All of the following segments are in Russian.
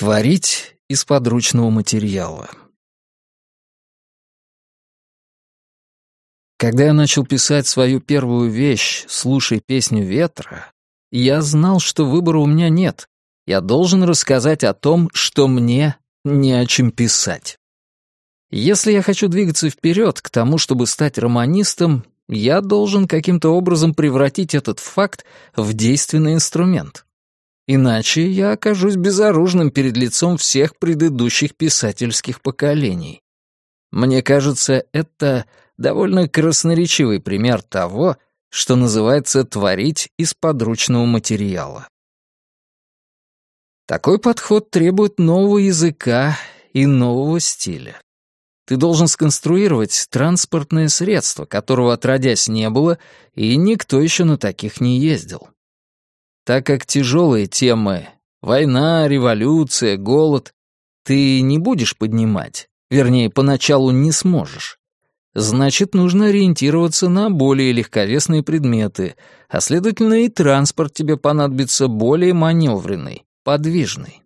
Творить из подручного материала. Когда я начал писать свою первую вещь «Слушай песню ветра», я знал, что выбора у меня нет. Я должен рассказать о том, что мне не о чем писать. Если я хочу двигаться вперед к тому, чтобы стать романистом, я должен каким-то образом превратить этот факт в действенный инструмент. Иначе я окажусь безоружным перед лицом всех предыдущих писательских поколений. Мне кажется, это довольно красноречивый пример того, что называется творить из подручного материала. Такой подход требует нового языка и нового стиля. Ты должен сконструировать транспортное средство, которого отродясь не было, и никто еще на таких не ездил. Так как тяжелые темы — война, революция, голод — ты не будешь поднимать, вернее, поначалу не сможешь. Значит, нужно ориентироваться на более легковесные предметы, а следовательно и транспорт тебе понадобится более маневренный, подвижный.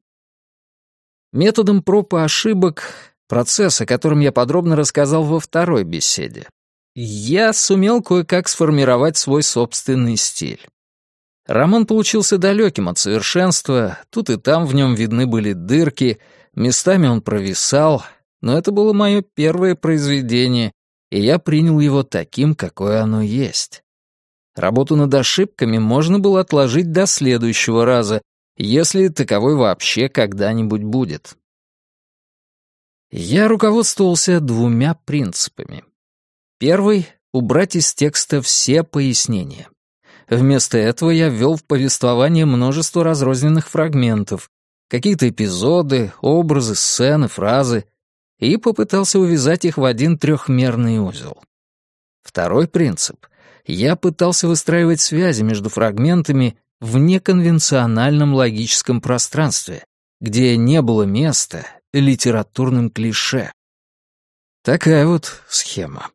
Методом проб и ошибок, процесс, о котором я подробно рассказал во второй беседе, я сумел кое-как сформировать свой собственный стиль. Роман получился далеким от совершенства, тут и там в нем видны были дырки, местами он провисал, но это было мое первое произведение, и я принял его таким, какое оно есть. Работу над ошибками можно было отложить до следующего раза, если таковой вообще когда-нибудь будет. Я руководствовался двумя принципами. Первый — убрать из текста все пояснения. Вместо этого я ввел в повествование множество разрозненных фрагментов, какие-то эпизоды, образы, сцены, фразы, и попытался увязать их в один трехмерный узел. Второй принцип. Я пытался выстраивать связи между фрагментами в неконвенциональном логическом пространстве, где не было места литературным клише. Такая вот схема.